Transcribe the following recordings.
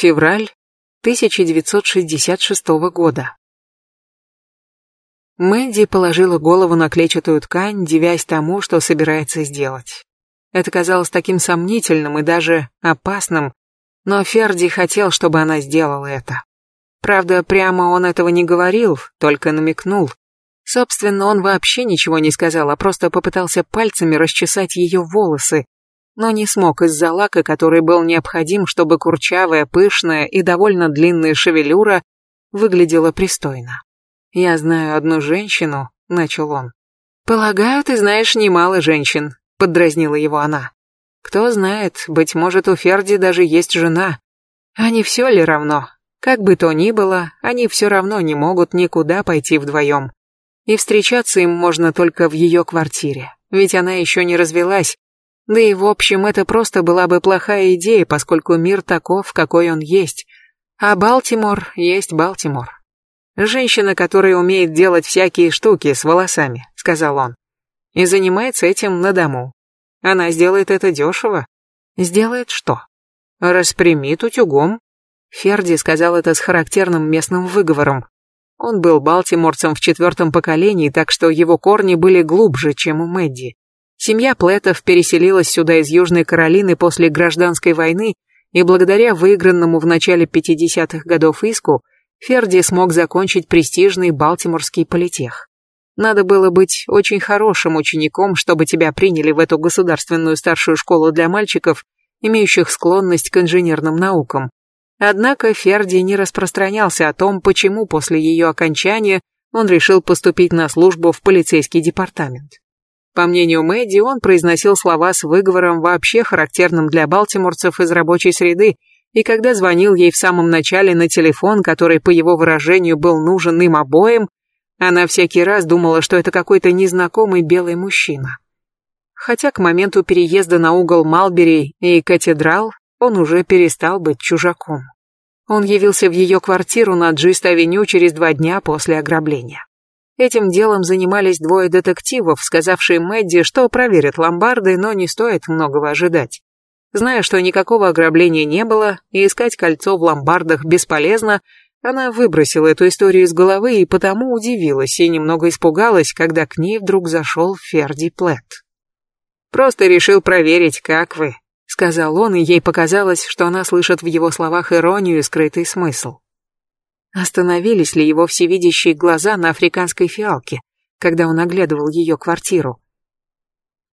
Февраль 1966 года. Мэдди положила голову на клетчатую ткань, дивясь тому, что собирается сделать. Это казалось таким сомнительным и даже опасным, но Ферди хотел, чтобы она сделала это. Правда, прямо он этого не говорил, только намекнул. Собственно, он вообще ничего не сказал, а просто попытался пальцами расчесать ее волосы, но не смог из-за лака, который был необходим, чтобы курчавая, пышная и довольно длинная шевелюра выглядела пристойно. «Я знаю одну женщину», — начал он. «Полагаю, ты знаешь немало женщин», — поддразнила его она. «Кто знает, быть может, у Ферди даже есть жена. Не все ли равно? Как бы то ни было, они все равно не могут никуда пойти вдвоем. И встречаться им можно только в ее квартире, ведь она еще не развелась, да и в общем, это просто была бы плохая идея, поскольку мир таков, какой он есть. А Балтимор есть Балтимор. Женщина, которая умеет делать всякие штуки с волосами, сказал он. И занимается этим на дому. Она сделает это дешево. Сделает что? Распрямит утюгом. Ферди сказал это с характерным местным выговором. Он был балтиморцем в четвертом поколении, так что его корни были глубже, чем у Мэдди. Семья Плетов переселилась сюда из Южной Каролины после гражданской войны, и благодаря выигранному в начале 50-х годов иску Ферди смог закончить престижный Балтиморский политех. Надо было быть очень хорошим учеником, чтобы тебя приняли в эту государственную старшую школу для мальчиков, имеющих склонность к инженерным наукам. Однако Ферди не распространялся о том, почему после ее окончания он решил поступить на службу в полицейский департамент. По мнению Мэдди, он произносил слова с выговором, вообще характерным для балтиморцев из рабочей среды, и когда звонил ей в самом начале на телефон, который, по его выражению, был нужен им обоим, она всякий раз думала, что это какой-то незнакомый белый мужчина. Хотя к моменту переезда на угол Малбери и Катедрал он уже перестал быть чужаком. Он явился в ее квартиру на Джист-авеню через два дня после ограбления. Этим делом занимались двое детективов, сказавшие Мэдди, что проверят ломбарды, но не стоит многого ожидать. Зная, что никакого ограбления не было, и искать кольцо в ломбардах бесполезно, она выбросила эту историю из головы и потому удивилась и немного испугалась, когда к ней вдруг зашел Ферди Плетт. «Просто решил проверить, как вы», — сказал он, и ей показалось, что она слышит в его словах иронию и скрытый смысл. Остановились ли его всевидящие глаза на африканской фиалке, когда он оглядывал ее квартиру?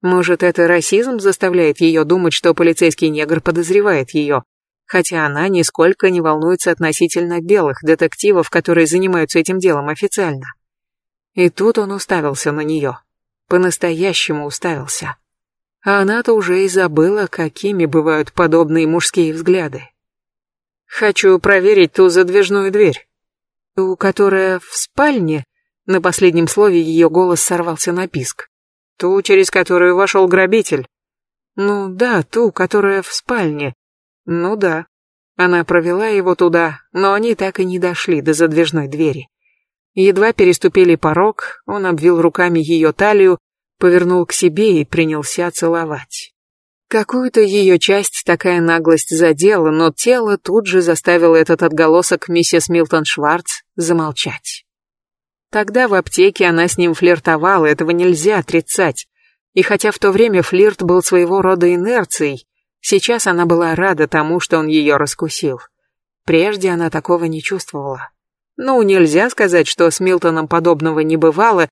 Может, это расизм заставляет ее думать, что полицейский негр подозревает ее, хотя она нисколько не волнуется относительно белых детективов, которые занимаются этим делом официально. И тут он уставился на нее. По-настоящему уставился. А она-то уже и забыла, какими бывают подобные мужские взгляды. Хочу проверить ту задвижную дверь. Ту, которая в спальне? На последнем слове ее голос сорвался на писк. Ту, через которую вошел грабитель. Ну да, ту, которая в спальне. Ну да. Она провела его туда, но они так и не дошли до задвижной двери. Едва переступили порог, он обвил руками ее талию, повернул к себе и принялся целовать. Какую-то ее часть такая наглость задела, но тело тут же заставило этот отголосок миссис Милтон Шварц замолчать. Тогда в аптеке она с ним флиртовала, этого нельзя отрицать. И хотя в то время флирт был своего рода инерцией, сейчас она была рада тому, что он ее раскусил. Прежде она такого не чувствовала. Ну, нельзя сказать, что с Милтоном подобного не бывало,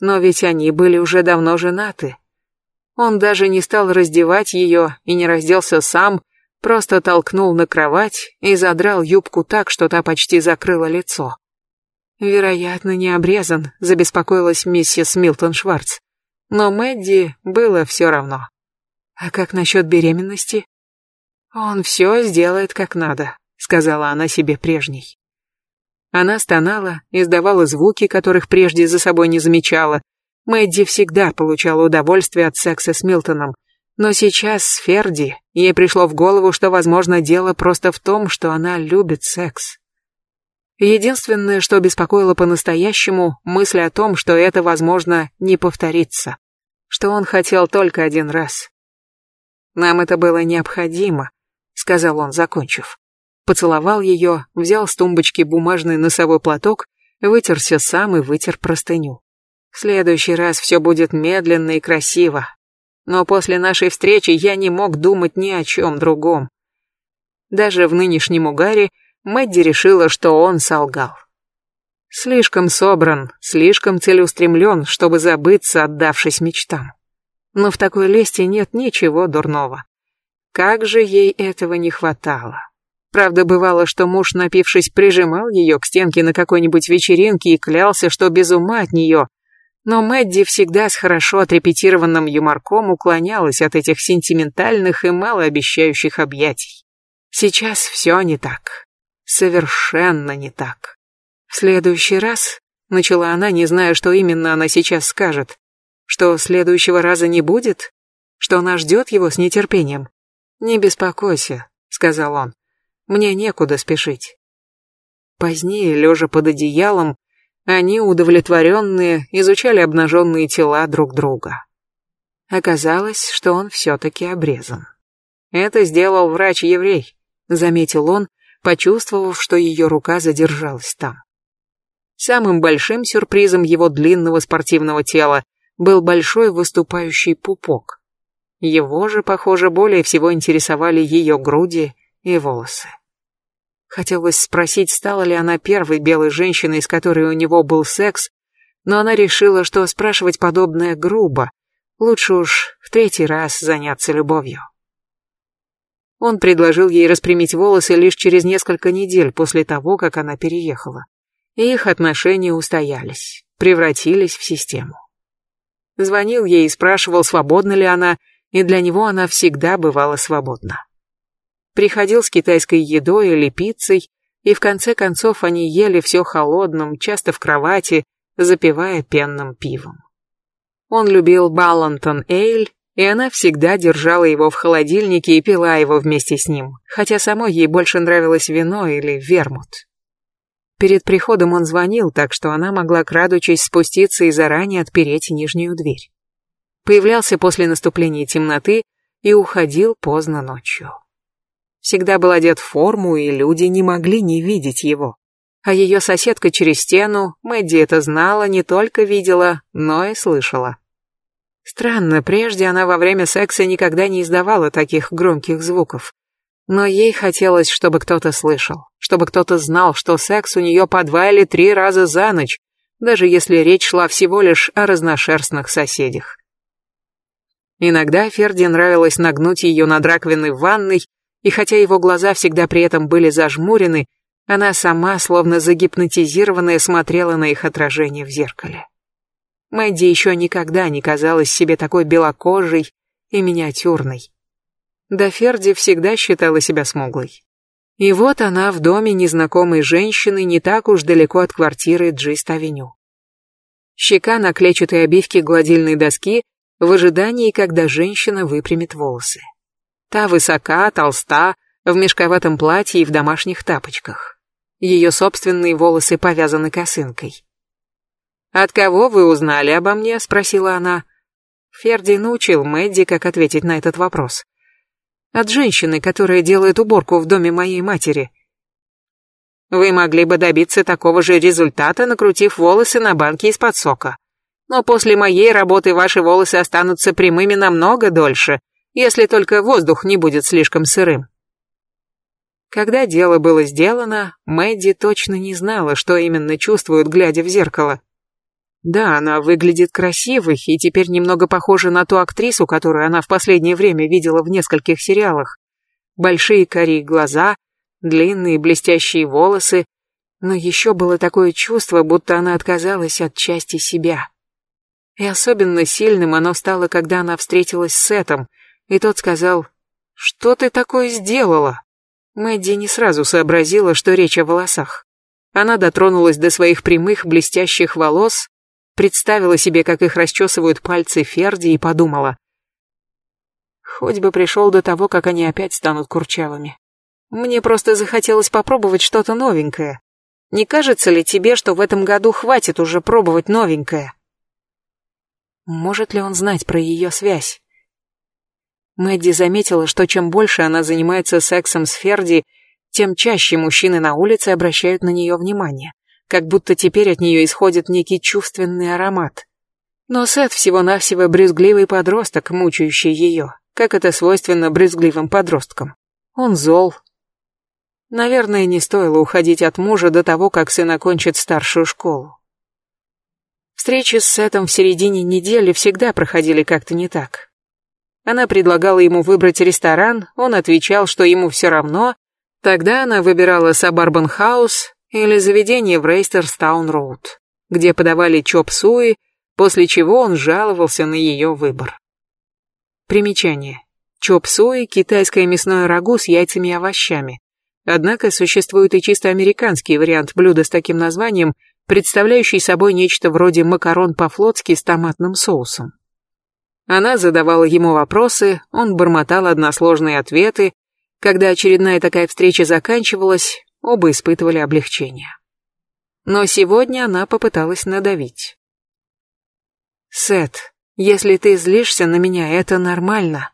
но ведь они были уже давно женаты. Он даже не стал раздевать ее и не разделся сам, просто толкнул на кровать и задрал юбку так, что та почти закрыла лицо. Вероятно, не обрезан, забеспокоилась миссис Милтон Шварц. Но Мэдди было все равно. А как насчет беременности? Он все сделает как надо, сказала она себе прежней. Она стонала, издавала звуки, которых прежде за собой не замечала, Мэдди всегда получала удовольствие от секса с Милтоном, но сейчас с Ферди ей пришло в голову, что, возможно, дело просто в том, что она любит секс. Единственное, что беспокоило по-настоящему, мысль о том, что это, возможно, не повторится, что он хотел только один раз. «Нам это было необходимо», — сказал он, закончив. поцеловал ее, взял с тумбочки бумажный носовой платок, вытерся сам и вытер простыню. В следующий раз все будет медленно и красиво. Но после нашей встречи я не мог думать ни о чем другом. Даже в нынешнем угаре Мэдди решила, что он солгал. Слишком собран, слишком целеустремлен, чтобы забыться, отдавшись мечтам. Но в такой лести нет ничего дурного. Как же ей этого не хватало. Правда, бывало, что муж, напившись, прижимал ее к стенке на какой-нибудь вечеринке и клялся, что без ума от нее. Но Мэдди всегда с хорошо отрепетированным юморком уклонялась от этих сентиментальных и малообещающих объятий. Сейчас все не так. Совершенно не так. В следующий раз, начала она, не зная, что именно она сейчас скажет, что следующего раза не будет, что она ждет его с нетерпением. «Не беспокойся», — сказал он, — «мне некуда спешить». Позднее, лежа под одеялом, они, удовлетворенные, изучали обнаженные тела друг друга. Оказалось, что он все-таки обрезан. Это сделал врач-еврей, заметил он, почувствовав, что ее рука задержалась там. Самым большим сюрпризом его длинного спортивного тела был большой выступающий пупок. Его же, похоже, более всего интересовали ее груди и волосы. Хотелось спросить, стала ли она первой белой женщиной, с которой у него был секс, но она решила, что спрашивать подобное грубо. Лучше уж в третий раз заняться любовью. Он предложил ей распрямить волосы лишь через несколько недель после того, как она переехала и их отношения устоялись, превратились в систему. Звонил ей и спрашивал, свободна ли она, и для него она всегда бывала свободна. Приходил с китайской едой или пиццей, и в конце концов они ели все холодным, часто в кровати, запивая пенным пивом. Он любил Баллантон Эйль, и она всегда держала его в холодильнике и пила его вместе с ним, хотя самой ей больше нравилось вино или вермут. Перед приходом он звонил, так что она могла, крадучись, спуститься и заранее отпереть нижнюю дверь. Появлялся после наступления темноты и уходил поздно ночью. Всегда был одет в форму, и люди не могли не видеть его. А ее соседка через стену, Мэдди это знала, не только видела, но и слышала. Странно, прежде она во время секса никогда не издавала таких громких звуков. Но ей хотелось, чтобы кто-то слышал, чтобы кто-то знал, что секс у нее по два или три раза за ночь, даже если речь шла всего лишь о разношерстных соседях. Иногда Ферди нравилось нагнуть ее над раковиной в ванной, и хотя его глаза всегда при этом были зажмурены, она сама, словно загипнотизированная, смотрела на их отражение в зеркале. Мэдди еще никогда не казалась себе такой белокожей и миниатюрной. Да Ферди всегда считала себя смуглой. И вот она в доме незнакомой женщины не так уж далеко от квартиры Джист-авеню. Щека на клетчатой обивке гладильной доски в ожидании, когда женщина выпрямит волосы. Та высока, толста, в мешковатом платье и в домашних тапочках. Ее собственные волосы повязаны косынкой. «От кого вы узнали обо мне?» — спросила она. Ферди научил Мэдди, как ответить на этот вопрос. От женщины, которая делает уборку в доме моей матери. Вы могли бы добиться такого же результата, накрутив волосы на банке из-под сока. Но после моей работы ваши волосы останутся прямыми намного дольше, если только воздух не будет слишком сырым. Когда дело было сделано, Мэдди точно не знала, что именно чувствует, глядя в зеркало. Да, она выглядит красивой и теперь немного похожа на ту актрису, которую она в последнее время видела в нескольких сериалах. Большие карие глаза, длинные блестящие волосы, но еще было такое чувство, будто она отказалась от части себя. И особенно сильным оно стало, когда она встретилась с Сетом, и тот сказал, «Что ты такое сделала?» Мэдди не сразу сообразила, что речь о волосах. Она дотронулась до своих прямых блестящих волос, представила себе, как их расчесывают пальцы Ферди и подумала. Хоть бы пришел до того, как они опять станут курчавыми. Мне просто захотелось попробовать что-то новенькое. Не кажется ли тебе, что в этом году хватит уже пробовать новенькое? Может ли он знать про ее связь? Мэдди заметила, что чем больше она занимается сексом с Ферди, тем чаще мужчины на улице обращают на нее внимание, как будто теперь от нее исходит некий чувственный аромат. Но Сет всего-навсего брюзгливый подросток, мучающий ее, как это свойственно брюзгливым подросткам. Он зол. Наверное, не стоило уходить от мужа до того, как сын окончит старшую школу. Встречи с Сетом в середине недели всегда проходили как-то не так. Она предлагала ему выбрать ресторан, он отвечал, что ему все равно. Тогда она выбирала Сабарбан Хаус или заведение в Рейстерстаун-Роуд, где подавали чоп-суи, после чего он жаловался на ее выбор. Примечание. Чоп-суи – китайское мясное рагу с яйцами и овощами. Однако существует и чисто американский вариант блюда с таким названием, представляющий собой нечто вроде макарон по-флотски с томатным соусом. Она задавала ему вопросы, он бормотал односложные ответы. Когда очередная такая встреча заканчивалась, оба испытывали облегчение. Но сегодня она попыталась надавить. «Сет, если ты злишься на меня, это нормально».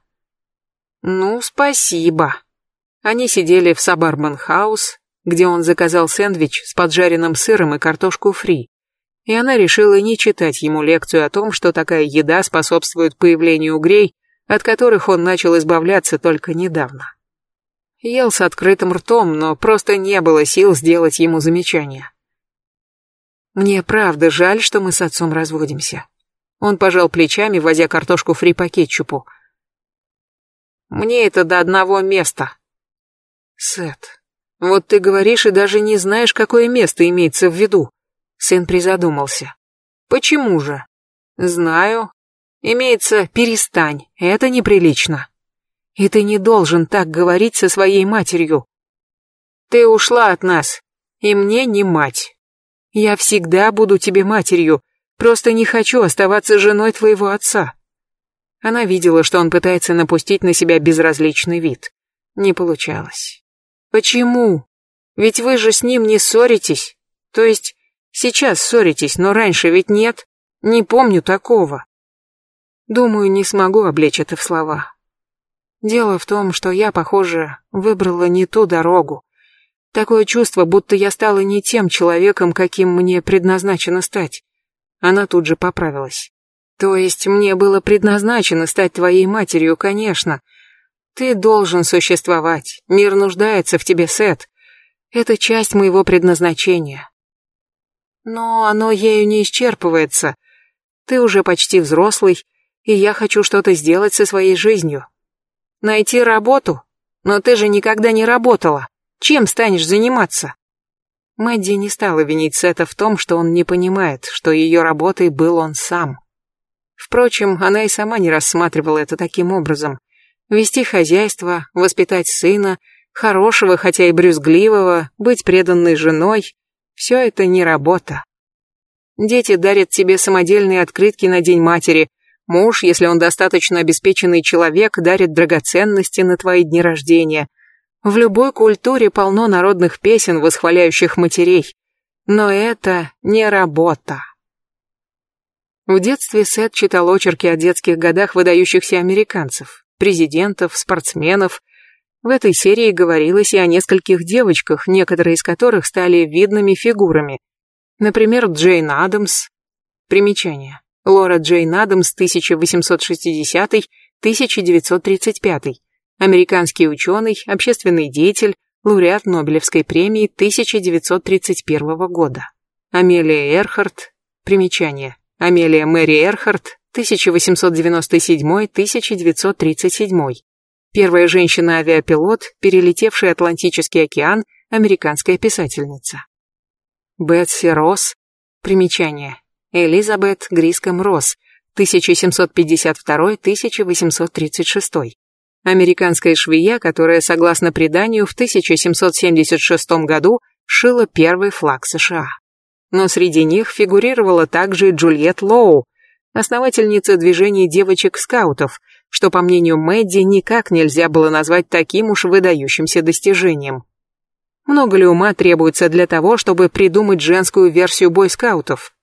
«Ну, спасибо». Они сидели в Сабарбан-хаус, где он заказал сэндвич с поджаренным сыром и картошку фри, и она решила не читать ему лекцию о том, что такая еда способствует появлению угрей, от которых он начал избавляться только недавно. Ел с открытым ртом, но просто не было сил сделать ему замечание. «Мне правда жаль, что мы с отцом разводимся». Он пожал плечами, возя картошку фри по кетчупу. «Мне это до одного места». «Сет, вот ты говоришь и даже не знаешь, какое место имеется в виду. Сын призадумался. Почему же? Знаю. Имеется «перестань», это неприлично. И ты не должен так говорить со своей матерью. Ты ушла от нас, и мне не мать. Я всегда буду тебе матерью, просто не хочу оставаться женой твоего отца. Она видела, что он пытается напустить на себя безразличный вид. Не получалось. Почему? Ведь вы же с ним не ссоритесь. То есть Сейчас ссоритесь, но раньше ведь нет. Не помню такого. Думаю, не смогу облечь это в слова. Дело в том, что я, похоже, выбрала не ту дорогу. Такое чувство, будто я стала не тем человеком, каким мне предназначено стать. Она тут же поправилась. То есть мне было предназначено стать твоей матерью, конечно. Ты должен существовать. Мир нуждается в тебе, Сет. Это часть моего предназначения. Но оно ею не исчерпывается. Ты уже почти взрослый, и я хочу что-то сделать со своей жизнью. Найти работу? Но ты же никогда не работала. Чем станешь заниматься? Мэдди не стала винить Сета в том, что он не понимает, что ее работой был он сам. Впрочем, она и сама не рассматривала это таким образом. Вести хозяйство, воспитать сына, хорошего, хотя и брюзгливого, быть преданной женой, все это не работа. Дети дарят тебе самодельные открытки на День матери. Муж, если он достаточно обеспеченный человек, дарит драгоценности на твои дни рождения. В любой культуре полно народных песен, восхваляющих матерей. Но это не работа. В детстве Сет читал очерки о детских годах выдающихся американцев, президентов, спортсменов, в этой серии говорилось и о нескольких девочках, некоторые из которых стали видными фигурами. Например, Джейн Адамс. Примечание. Лора Джейн Адамс 1860-1935. Американский ученый, общественный деятель, лауреат Нобелевской премии 1931 года. Амелия Эрхарт. Примечание. Амелия Мэри Эрхарт 1897-1937. Первая женщина-авиапилот, перелетевшая Атлантический океан, американская писательница. Бетси Росс. Примечание. Элизабет Гриском Росс. 1752-1836. Американская швея, которая, согласно преданию, в 1776 году шила первый флаг США. Но среди них фигурировала также Джульет Лоу, основательница движения девочек-скаутов, что, по мнению Мэдди, никак нельзя было назвать таким уж выдающимся достижением. Много ли ума требуется для того, чтобы придумать женскую версию бойскаутов?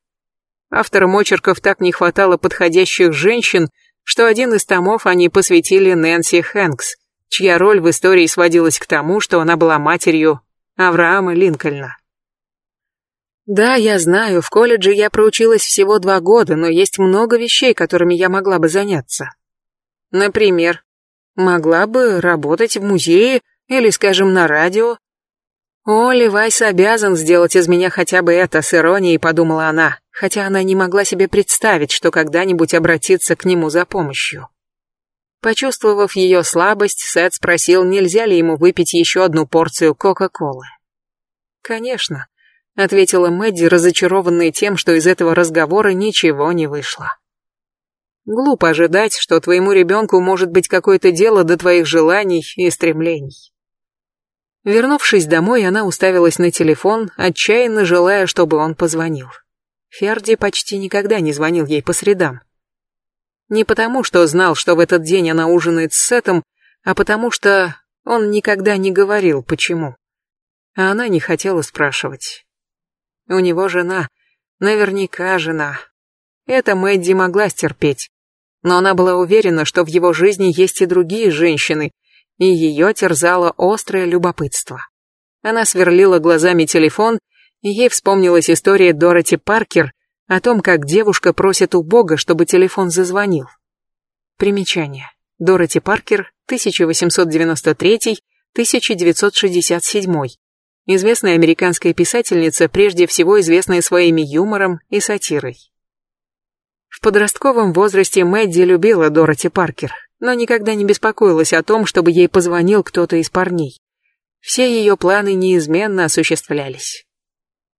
Авторам очерков так не хватало подходящих женщин, что один из томов они посвятили Нэнси Хэнкс, чья роль в истории сводилась к тому, что она была матерью Авраама Линкольна. Да, я знаю, в колледже я проучилась всего два года, но есть много вещей, которыми я могла бы заняться. Например, могла бы работать в музее или, скажем, на радио. О, Левайс обязан сделать из меня хотя бы это, с иронией подумала она, хотя она не могла себе представить, что когда-нибудь обратиться к нему за помощью. Почувствовав ее слабость, Сет спросил, нельзя ли ему выпить еще одну порцию Кока-Колы. «Конечно», — ответила Мэдди, разочарованная тем, что из этого разговора ничего не вышло. «Глупо ожидать, что твоему ребенку может быть какое-то дело до твоих желаний и стремлений». Вернувшись домой, она уставилась на телефон, отчаянно желая, чтобы он позвонил. Ферди почти никогда не звонил ей по средам. Не потому, что знал, что в этот день она ужинает с Сетом, а потому что он никогда не говорил, почему. А она не хотела спрашивать. У него жена, наверняка жена. Это Мэдди могла стерпеть. Но она была уверена, что в его жизни есть и другие женщины, и ее терзало острое любопытство. Она сверлила глазами телефон, и ей вспомнилась история Дороти Паркер, о том, как девушка просит у Бога, чтобы телефон зазвонил. Примечание. Дороти Паркер, 1893-1967. Известная американская писательница, прежде всего известная своими юмором и сатирой. В подростковом возрасте Мэдди любила Дороти Паркер, но никогда не беспокоилась о том, чтобы ей позвонил кто-то из парней. Все ее планы неизменно осуществлялись.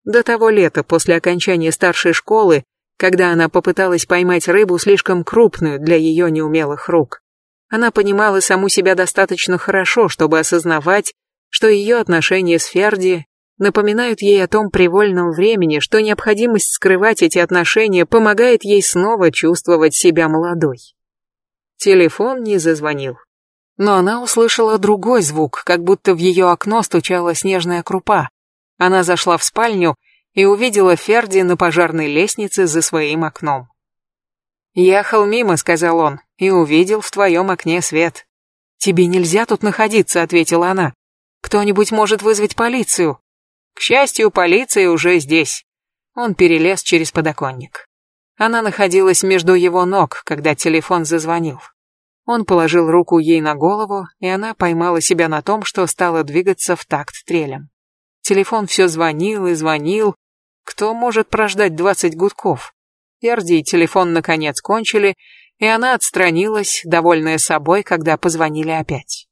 До того лета, после окончания старшей школы, когда она попыталась поймать рыбу слишком крупную для ее неумелых рук. Она понимала саму себя достаточно хорошо, чтобы осознавать, что ее отношения с Ферди напоминают ей о том привольном времени, что необходимость скрывать эти отношения помогает ей снова чувствовать себя молодой. Телефон не зазвонил. Но она услышала другой звук, как будто в ее окно стучала снежная крупа, она зашла в спальню и увидела Ферди на пожарной лестнице за своим окном. «Ехал мимо», — сказал он, — «и увидел в твоем окне свет». «Тебе нельзя тут находиться», — ответила она. «Кто-нибудь может вызвать полицию». К счастью, полиция уже здесь. Он перелез через подоконник. Она находилась между его ног, когда телефон зазвонил. Он положил руку ей на голову, и она поймала себя на том, что стала двигаться в такт трелем. Телефон все звонил и звонил. Кто может прождать двадцать гудков? Ярди и телефон наконец кончили, и она отстранилась, довольная собой, когда позвонили опять.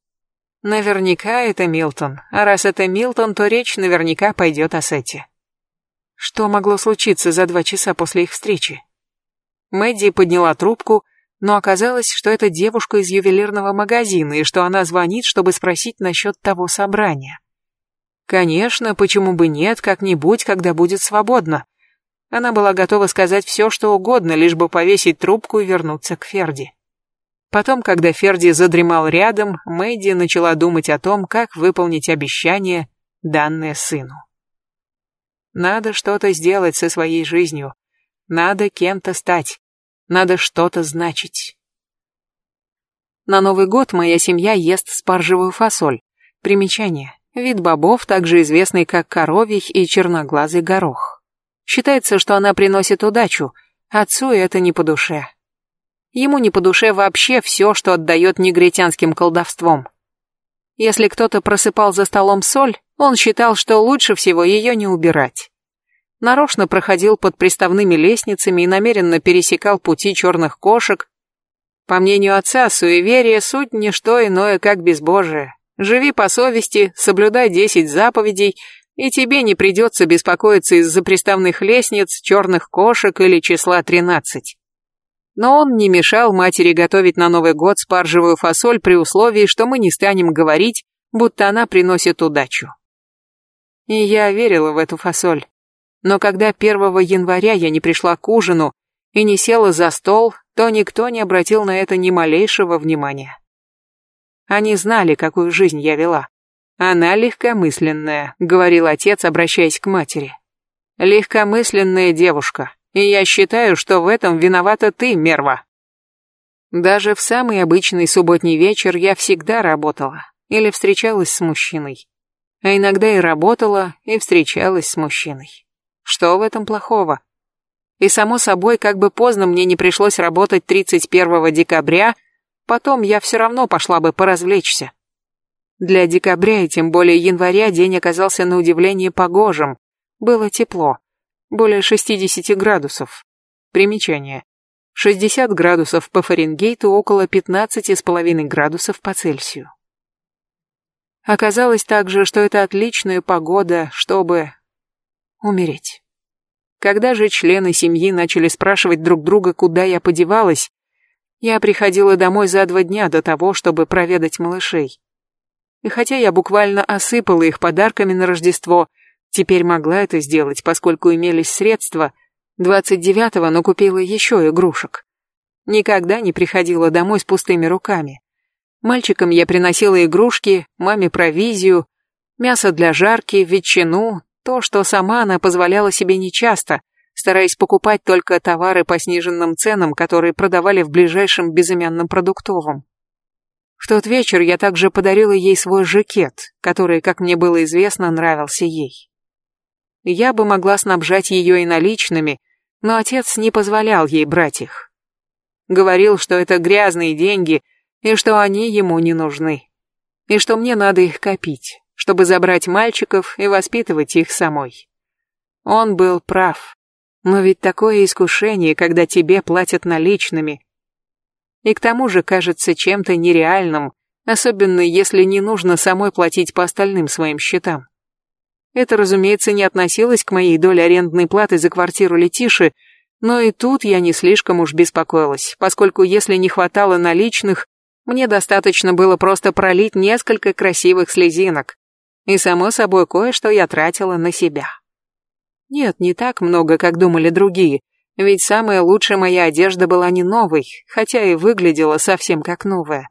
Наверняка это Милтон, а раз это Милтон, то речь наверняка пойдет о Сете. Что могло случиться за два часа после их встречи? Мэдди подняла трубку, но оказалось, что это девушка из ювелирного магазина и что она звонит, чтобы спросить насчет того собрания. Конечно, почему бы нет, как-нибудь, когда будет свободно. Она была готова сказать все, что угодно, лишь бы повесить трубку и вернуться к Ферди. Потом, когда Ферди задремал рядом, Мэдди начала думать о том, как выполнить обещание, данное сыну. Надо что-то сделать со своей жизнью. Надо кем-то стать. Надо что-то значить. На Новый год моя семья ест спаржевую фасоль. Примечание. Вид бобов, также известный как коровий и черноглазый горох. Считается, что она приносит удачу, отцу это не по душе. Ему не по душе вообще все, что отдает негритянским колдовством. Если кто-то просыпал за столом соль, он считал, что лучше всего ее не убирать. Нарочно проходил под приставными лестницами и намеренно пересекал пути черных кошек. По мнению отца, суеверие – суть не что иное, как безбожие. Живи по совести, соблюдай десять заповедей, и тебе не придется беспокоиться из-за приставных лестниц, черных кошек или числа тринадцать. Но он не мешал матери готовить на Новый год спаржевую фасоль при условии, что мы не станем говорить, будто она приносит удачу. И я верила в эту фасоль. Но когда 1 января я не пришла к ужину и не села за стол, то никто не обратил на это ни малейшего внимания. Они знали, какую жизнь я вела. Она легкомысленная, говорил отец, обращаясь к матери. Легкомысленная девушка, и я считаю, что в этом виновата ты, Мерва. Даже в самый обычный субботний вечер я всегда работала или встречалась с мужчиной. А иногда и работала, и встречалась с мужчиной. Что в этом плохого? И само собой, как бы поздно мне не пришлось работать 31 декабря, потом я все равно пошла бы поразвлечься. Для декабря и тем более января день оказался на удивление погожим. Было тепло. Более 60 градусов. Примечание. 60 градусов по Фаренгейту, около 15,5 градусов по Цельсию. Оказалось также, что это отличная погода, чтобы умереть. Когда же члены семьи начали спрашивать друг друга, куда я подевалась, я приходила домой за два дня до того, чтобы проведать малышей. И хотя я буквально осыпала их подарками на Рождество, теперь могла это сделать, поскольку имелись средства – 29-го накупила еще игрушек. Никогда не приходила домой с пустыми руками. Мальчикам я приносила игрушки, маме провизию, мясо для жарки, ветчину, то, что сама она позволяла себе нечасто, стараясь покупать только товары по сниженным ценам, которые продавали в ближайшем безымянном продуктовом. В тот вечер я также подарила ей свой жакет, который, как мне было известно, нравился ей. Я бы могла снабжать ее и наличными, но отец не позволял ей брать их. Говорил, что это грязные деньги и что они ему не нужны. И что мне надо их копить, чтобы забрать мальчиков и воспитывать их самой. Он был прав. Но ведь такое искушение, когда тебе платят наличными. И к тому же кажется чем-то нереальным, особенно если не нужно самой платить по остальным своим счетам. Это, разумеется, не относилось к моей доле арендной платы за квартиру Летиши, но и тут я не слишком уж беспокоилась, поскольку если не хватало наличных, мне достаточно было просто пролить несколько красивых слезинок. И, само собой, кое-что я тратила на себя. Нет, не так много, как думали другие, ведь самая лучшая моя одежда была не новой, хотя и выглядела совсем как новая.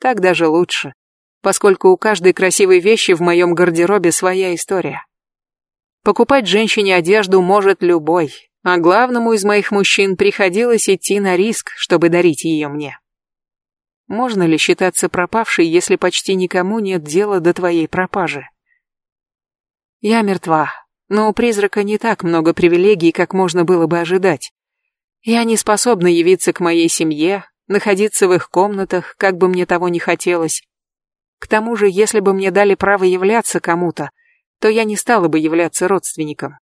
Так даже лучше поскольку у каждой красивой вещи в моем гардеробе своя история. Покупать женщине одежду может любой, а главному из моих мужчин приходилось идти на риск, чтобы дарить ее мне. Можно ли считаться пропавшей, если почти никому нет дела до твоей пропажи? Я мертва, но у призрака не так много привилегий, как можно было бы ожидать. Я не способна явиться к моей семье, находиться в их комнатах, как бы мне того не хотелось, к тому же, если бы мне дали право являться кому-то, то я не стала бы являться родственником.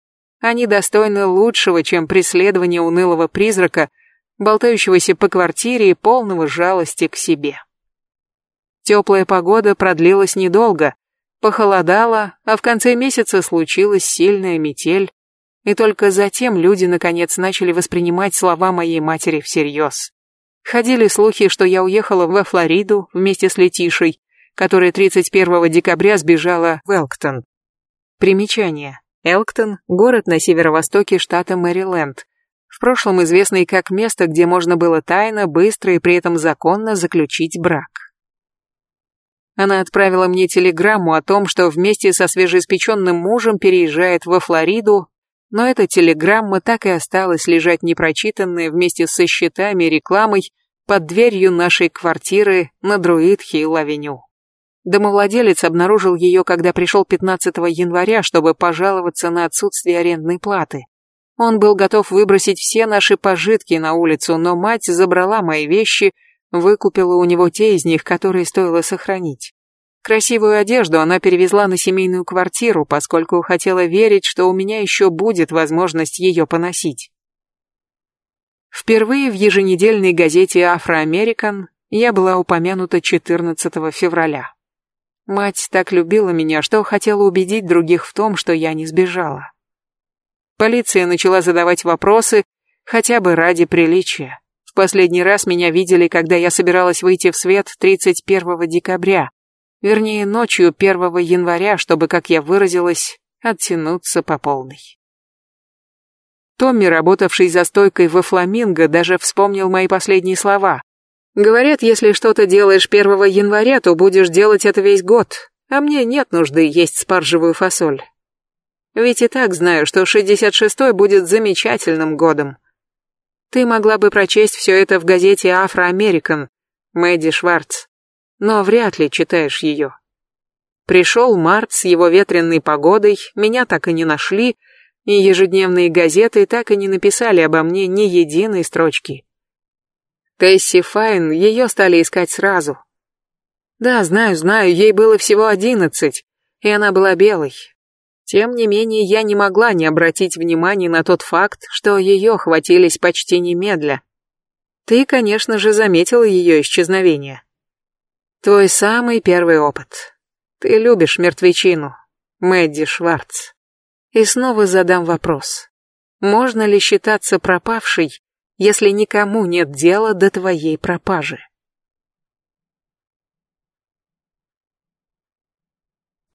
Они достойны лучшего, чем преследование унылого призрака, болтающегося по квартире и полного жалости к себе. Теплая погода продлилась недолго, похолодало, а в конце месяца случилась сильная метель, и только затем люди наконец начали воспринимать слова моей матери всерьез. Ходили слухи, что я уехала во Флориду вместе с Летишей, которая 31 декабря сбежала в Элктон. Примечание. Элктон – город на северо-востоке штата Мэриленд, в прошлом известный как место, где можно было тайно, быстро и при этом законно заключить брак. Она отправила мне телеграмму о том, что вместе со свежеиспеченным мужем переезжает во Флориду, но эта телеграмма так и осталась лежать непрочитанная вместе со счетами и рекламой под дверью нашей квартиры на Друид-Хилл-авеню. Домовладелец обнаружил ее, когда пришел 15 января, чтобы пожаловаться на отсутствие арендной платы. Он был готов выбросить все наши пожитки на улицу, но мать забрала мои вещи, выкупила у него те из них, которые стоило сохранить. Красивую одежду она перевезла на семейную квартиру, поскольку хотела верить, что у меня еще будет возможность ее поносить. Впервые в еженедельной газете «Афроамерикан» я была упомянута 14 февраля. Мать так любила меня, что хотела убедить других в том, что я не сбежала. Полиция начала задавать вопросы, хотя бы ради приличия. В последний раз меня видели, когда я собиралась выйти в свет 31 декабря, вернее, ночью 1 января, чтобы, как я выразилась, оттянуться по полной. Томми, работавший за стойкой во Фламинго, даже вспомнил мои последние слова. Говорят, если что-то делаешь 1 января, то будешь делать это весь год, а мне нет нужды есть спаржевую фасоль. Ведь и так знаю, что 66-й будет замечательным годом. Ты могла бы прочесть все это в газете «Афроамерикан» Мэдди Шварц, но вряд ли читаешь ее. Пришел март с его ветренной погодой, меня так и не нашли, и ежедневные газеты так и не написали обо мне ни единой строчки. Тесси Файн, ее стали искать сразу. Да, знаю, знаю, ей было всего одиннадцать, и она была белой. Тем не менее, я не могла не обратить внимания на тот факт, что ее хватились почти немедля. Ты, конечно же, заметила ее исчезновение. Твой самый первый опыт. Ты любишь мертвечину, Мэдди Шварц. И снова задам вопрос. Можно ли считаться пропавшей, если никому нет дела до твоей пропажи?